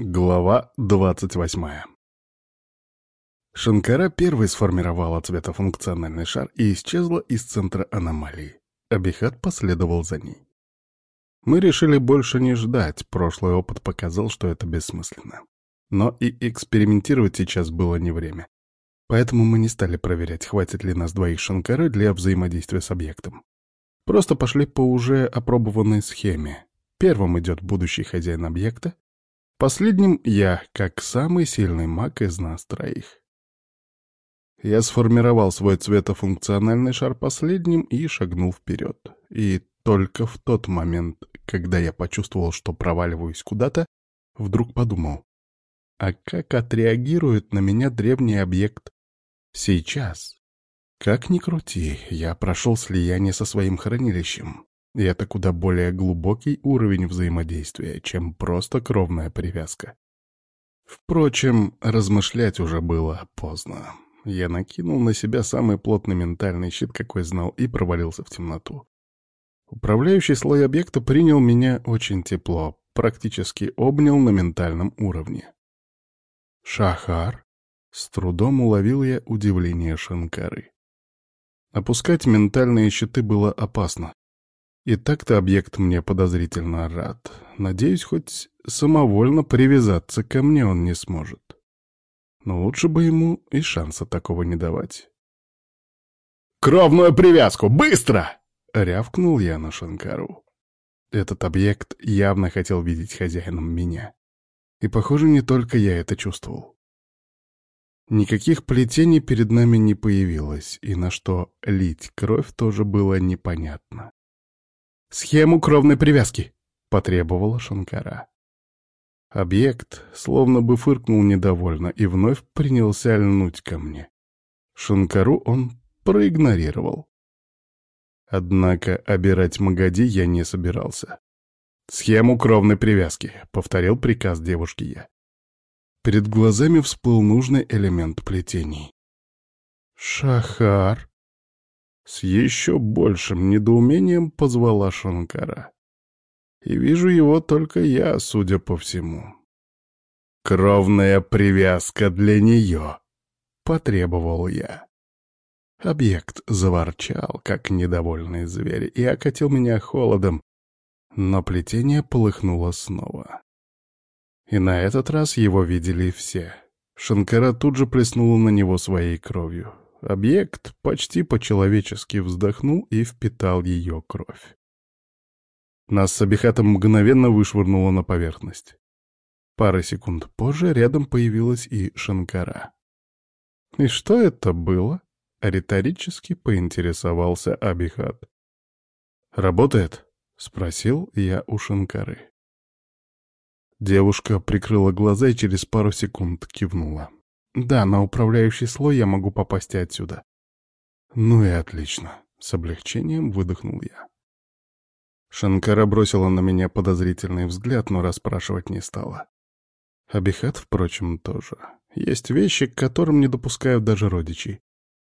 Глава двадцать восьмая Шанкара первой сформировала цветофункциональный шар и исчезла из центра аномалии. Абихат последовал за ней. Мы решили больше не ждать, прошлый опыт показал, что это бессмысленно. Но и экспериментировать сейчас было не время. Поэтому мы не стали проверять, хватит ли нас двоих Шанкары для взаимодействия с объектом. Просто пошли по уже опробованной схеме. Первым идет будущий хозяин объекта, Последним я, как самый сильный маг из нас троих. Я сформировал свой цветофункциональный шар последним и шагнул вперед. И только в тот момент, когда я почувствовал, что проваливаюсь куда-то, вдруг подумал, а как отреагирует на меня древний объект сейчас? Как ни крути, я прошел слияние со своим хранилищем. И это куда более глубокий уровень взаимодействия, чем просто кровная привязка. Впрочем, размышлять уже было поздно. Я накинул на себя самый плотный ментальный щит, какой знал, и провалился в темноту. Управляющий слой объекта принял меня очень тепло, практически обнял на ментальном уровне. «Шахар?» — с трудом уловил я удивление Шанкары. Опускать ментальные щиты было опасно, и так-то объект мне подозрительно рад. Надеюсь, хоть самовольно привязаться ко мне он не сможет. Но лучше бы ему и шанса такого не давать. «Кровную привязку! Быстро!» — рявкнул я на Шанкару. Этот объект явно хотел видеть хозяином меня. И, похоже, не только я это чувствовал. Никаких плетений перед нами не появилось, и на что лить кровь тоже было непонятно. «Схему кровной привязки», — потребовала Шанкара. Объект словно бы фыркнул недовольно и вновь принялся льнуть ко мне. Шанкару он проигнорировал. Однако обирать Магади я не собирался. «Схему кровной привязки», — повторил приказ девушки я. Перед глазами всплыл нужный элемент плетений. «Шахар!» С еще большим недоумением позвала Шанкара. И вижу его только я, судя по всему. «Кровная привязка для нее!» — потребовал я. Объект заворчал, как недовольный зверь, и окатил меня холодом, но плетение полыхнуло снова. И на этот раз его видели все. Шанкара тут же плеснула на него своей кровью. Объект почти по-человечески вздохнул и впитал ее кровь. Нас с Абихатом мгновенно вышвырнуло на поверхность. Пары секунд позже рядом появилась и Шанкара. «И что это было?» — риторически поинтересовался Абихат. «Работает?» — спросил я у Шанкары. Девушка прикрыла глаза и через пару секунд кивнула. Да, на управляющий слой я могу попасть отсюда. Ну и отлично. С облегчением выдохнул я. Шанкара бросила на меня подозрительный взгляд, но расспрашивать не стала. Абихат, впрочем, тоже. Есть вещи, к которым не допускают даже родичей.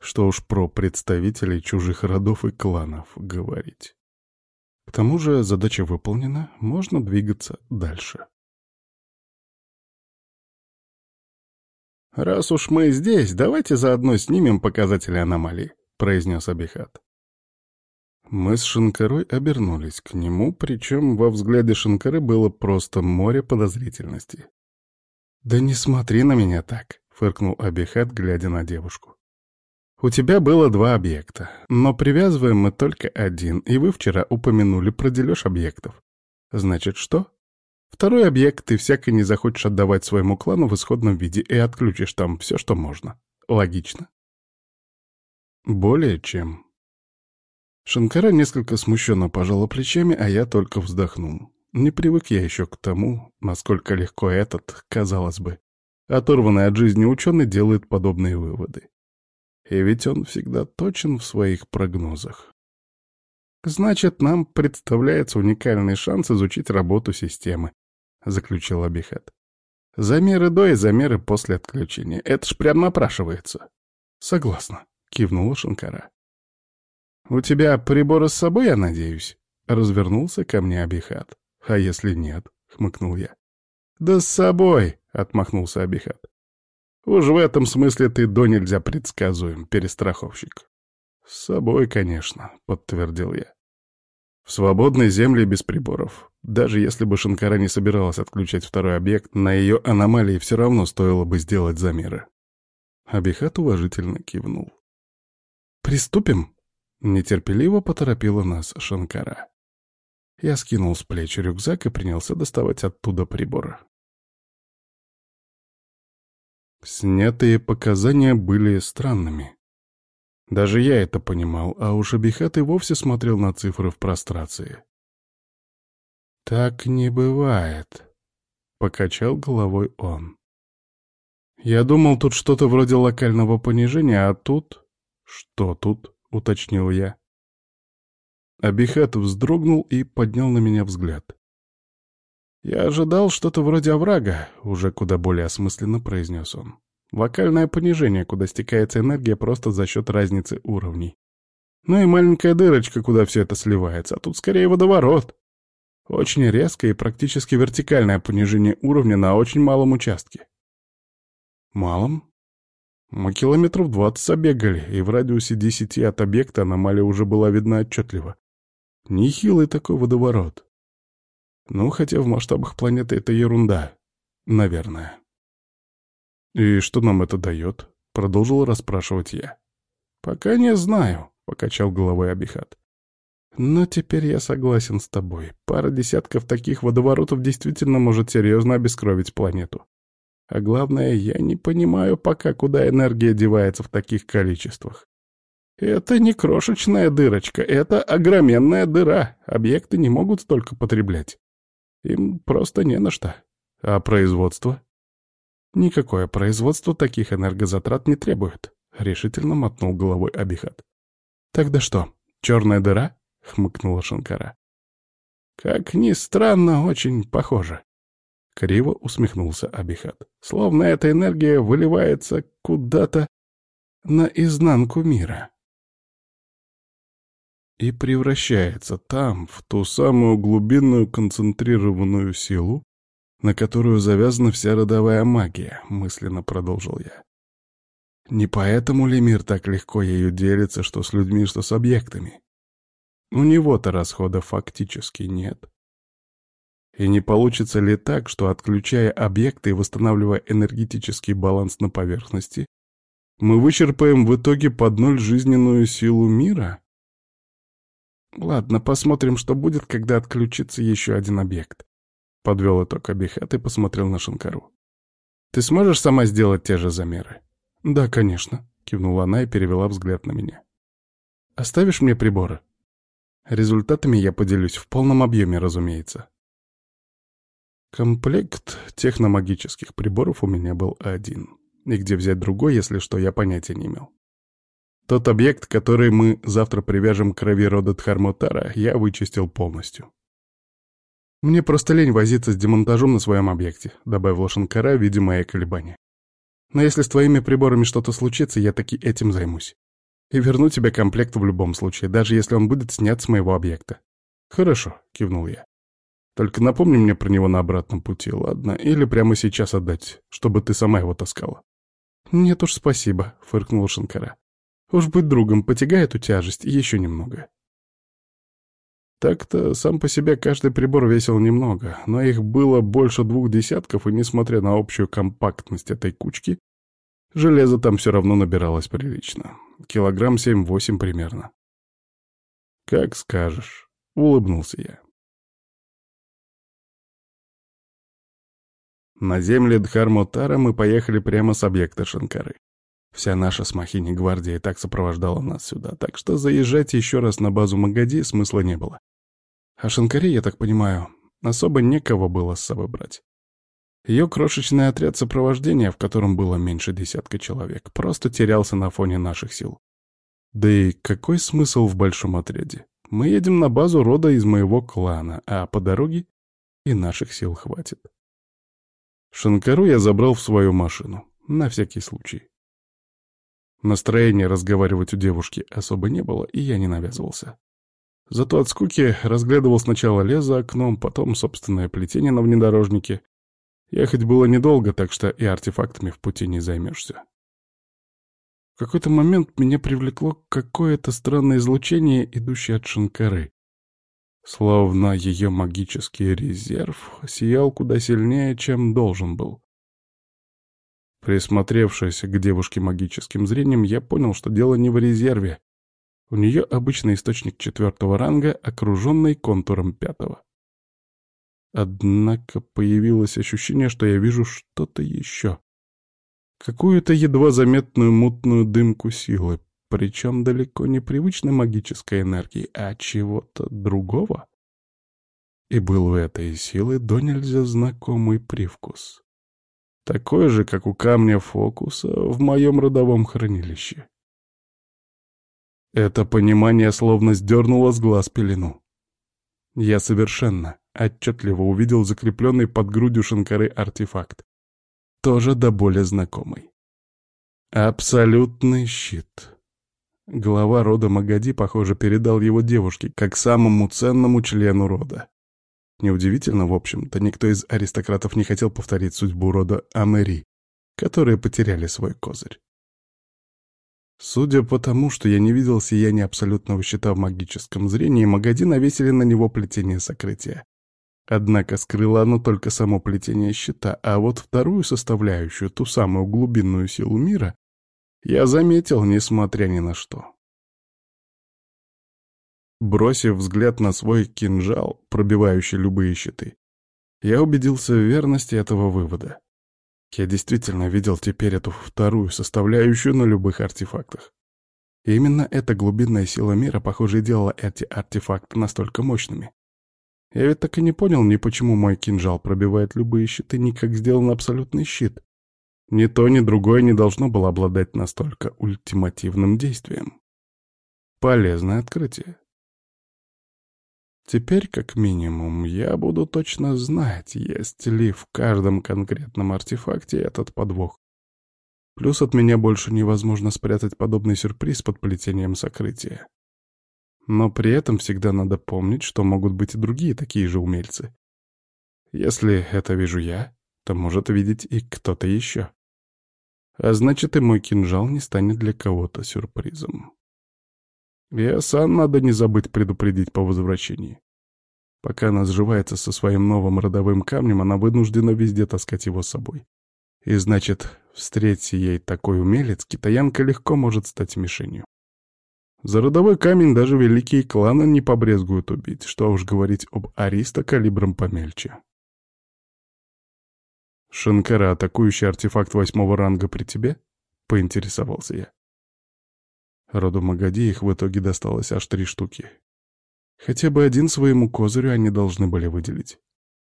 Что уж про представителей чужих родов и кланов говорить. К тому же задача выполнена, можно двигаться дальше. «Раз уж мы здесь, давайте заодно снимем показатели аномалии», — произнес Абихат. Мы с Шинкарой обернулись к нему, причем во взгляде Шинкары было просто море подозрительности. «Да не смотри на меня так», — фыркнул Абихат, глядя на девушку. «У тебя было два объекта, но привязываем мы только один, и вы вчера упомянули про дележ объектов. Значит, что? Второй объект ты всяко не захочешь отдавать своему клану в исходном виде и отключишь там все, что можно. Логично? Более чем. Шанкара несколько смущенно пожала плечами, а я только вздохнул. Не привык я еще к тому, насколько легко этот, казалось бы, оторванный от жизни ученый делает подобные выводы. И ведь он всегда точен в своих прогнозах. Значит, нам представляется уникальный шанс изучить работу системы, — заключил Абихат. «Замеры до и замеры после отключения. Это ж прям напрашивается». «Согласна», — кивнула Шанкара. «У тебя приборы с собой, я надеюсь?» — развернулся ко мне Абихат. «А если нет?» — хмыкнул я. «Да с собой!» — отмахнулся Абихат. «Уж в этом смысле ты до нельзя предсказуем, перестраховщик». «С собой, конечно», — подтвердил я. «В свободной земле без приборов. Даже если бы Шанкара не собиралась отключать второй объект, на ее аномалии все равно стоило бы сделать замеры». Абихат уважительно кивнул. «Приступим?» — нетерпеливо поторопила нас Шанкара. Я скинул с плеч рюкзак и принялся доставать оттуда приборы. Снятые показания были странными. Даже я это понимал, а уж Абихат и вовсе смотрел на цифры в прострации. «Так не бывает», — покачал головой он. «Я думал, тут что-то вроде локального понижения, а тут...» «Что тут?» — уточнил я. Абихат вздрогнул и поднял на меня взгляд. «Я ожидал что-то вроде оврага», — уже куда более осмысленно произнес он. «Локальное понижение, куда стекается энергия просто за счет разницы уровней. Ну и маленькая дырочка, куда все это сливается, а тут скорее водоворот. Очень резкое и практически вертикальное понижение уровня на очень малом участке». «Малом?» Мы километров двадцать обегали, и в радиусе десяти от объекта аномалия уже была видна отчетливо. Нехилый такой водоворот. Ну, хотя в масштабах планеты это ерунда. Наверное. «И что нам это дает?» — продолжил расспрашивать я. «Пока не знаю», — покачал головой Абихат. «Но теперь я согласен с тобой. Пара десятков таких водоворотов действительно может серьезно обескровить планету. А главное, я не понимаю пока, куда энергия девается в таких количествах. Это не крошечная дырочка, это огроменная дыра. Объекты не могут столько потреблять. Им просто не на что. А производство? Никакое производство таких энергозатрат не требует, — решительно мотнул головой Абихат. Тогда что, черная дыра? — хмыкнула Шанкара. Как ни странно, очень похоже. Криво усмехнулся Абихат. Словно эта энергия выливается куда-то на изнанку мира и превращается там, в ту самую глубинную концентрированную силу, на которую завязана вся родовая магия, мысленно продолжил я. Не поэтому ли мир так легко ею делится, что с людьми, что с объектами? У него-то расхода фактически нет. И не получится ли так, что, отключая объекты и восстанавливая энергетический баланс на поверхности, мы вычерпаем в итоге под ноль жизненную силу мира? Ладно, посмотрим, что будет, когда отключится еще один объект. Подвел итог Абихат и посмотрел на Шанкару. Ты сможешь сама сделать те же замеры? Да, конечно, кивнула она и перевела взгляд на меня. Оставишь мне приборы? Результатами я поделюсь в полном объеме, разумеется. Комплект техномагических приборов у меня был один. И где взять другой, если что, я понятия не имел. Тот объект, который мы завтра привяжем к крови рода Дхармотара, я вычистил полностью. «Мне просто лень возиться с демонтажом на своем объекте», — добавил Шанкара, видя мои колебания. «Но если с твоими приборами что-то случится, я таки этим займусь. И верну тебе комплект в любом случае, даже если он будет снят с моего объекта». «Хорошо», — кивнул я. «Только напомни мне про него на обратном пути, ладно? Или прямо сейчас отдать, чтобы ты сама его таскала». «Нет уж, спасибо», — фыркнул Шанкара. Уж быть другом, потягай эту тяжесть еще немного. Так-то сам по себе каждый прибор весил немного, но их было больше двух десятков, и несмотря на общую компактность этой кучки, железа там все равно набиралось прилично. Килограмм семь-восемь примерно. «Как скажешь», — улыбнулся я. На земле Дхармотара мы поехали прямо с объекта Шанкары. Вся наша с Махини гвардия так сопровождала нас сюда, так что заезжать еще раз на базу Магади смысла не было. А Шанкаре, я так понимаю, особо некого было с собой брать. Ее крошечный отряд сопровождения, в котором было меньше десятка человек, просто терялся на фоне наших сил. Да и какой смысл в большом отряде? Мы едем на базу рода из моего клана, а по дороге и наших сил хватит. Шанкару я забрал в свою машину, на всякий случай. Настроения разговаривать у девушки особо не было, и я не навязывался. Зато от скуки разглядывал сначала лес за окном, потом собственное плетение на внедорожнике Ехать было недолго, так что и артефактами в пути не займешься. В какой-то момент меня привлекло какое-то странное излучение, идущее от Шанкары. Словно ее магический резерв сиял куда сильнее, чем должен был. Присмотревшись к девушке магическим зрением, я понял, что дело не в резерве. У нее обычный источник четвертого ранга, окруженный контуром пятого. Однако появилось ощущение, что я вижу что-то еще. Какую-то едва заметную мутную дымку силы, причем далеко не привычной магической энергии, а чего-то другого. И был у этой силы до нельзя знакомый привкус. Такой же, как у камня фокуса в моем родовом хранилище. Это понимание словно сдернуло с глаз пелену. Я совершенно, отчетливо увидел закрепленный под грудью Шанкары артефакт. Тоже до боли знакомый. Абсолютный щит. Глава рода Магади, похоже, передал его девушке, как самому ценному члену рода. Неудивительно, в общем-то, никто из аристократов не хотел повторить судьбу рода Амери, которые потеряли свой козырь. Судя по тому, что я не видел сияния абсолютного щита в магическом зрении, Магади навесили на него плетение сокрытия. Однако скрыло оно только само плетение щита, а вот вторую составляющую, ту самую глубинную силу мира, я заметил, несмотря ни на что. Бросив взгляд на свой кинжал, пробивающий любые щиты, я убедился в верности этого вывода. Я действительно видел теперь эту вторую составляющую на любых артефактах. И именно эта глубинная сила мира, похоже, делала эти артефакты настолько мощными. Я ведь так и не понял ни почему мой кинжал пробивает любые щиты, ни как сделан абсолютный щит. Ни то, ни другое не должно было обладать настолько ультимативным действием. Полезное открытие. Теперь, как минимум, я буду точно знать, есть ли в каждом конкретном артефакте этот подвох. Плюс от меня больше невозможно спрятать подобный сюрприз под плетением сокрытия. Но при этом всегда надо помнить, что могут быть и другие такие же умельцы. Если это вижу я, то может видеть и кто-то еще. А значит, и мой кинжал не станет для кого-то сюрпризом. И Асан надо не забыть предупредить по возвращении. Пока она сживается со своим новым родовым камнем, она вынуждена везде таскать его с собой. И значит, встреть ей такой умелец, китаянка легко может стать мишенью. За родовой камень даже великие кланы не побрезгуют убить, что уж говорить об ариста калибром помельче. «Шанкара, атакующий артефакт восьмого ранга при тебе?» — поинтересовался я. Роду Магади их в итоге досталось аж три штуки. Хотя бы один своему козырю они должны были выделить.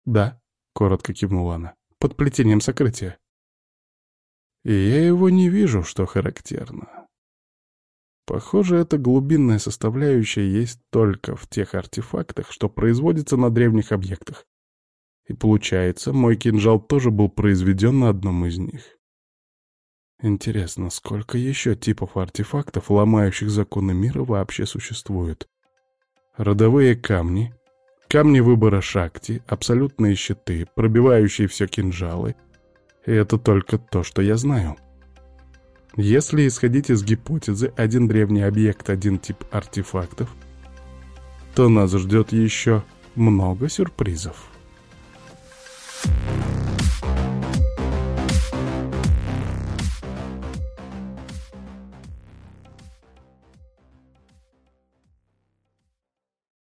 «Да», — коротко кивнула она, — «под плетением сокрытия». И я его не вижу, что характерно. Похоже, эта глубинная составляющая есть только в тех артефактах, что производятся на древних объектах. И получается, мой кинжал тоже был произведен на одном из них. Интересно, сколько еще типов артефактов, ломающих законы мира, вообще существует? Родовые камни, камни выбора шакти, абсолютные щиты, пробивающие все кинжалы. И это только то, что я знаю. Если исходить из гипотезы один древний объект, один тип артефактов, то нас ждет еще много сюрпризов. Thank you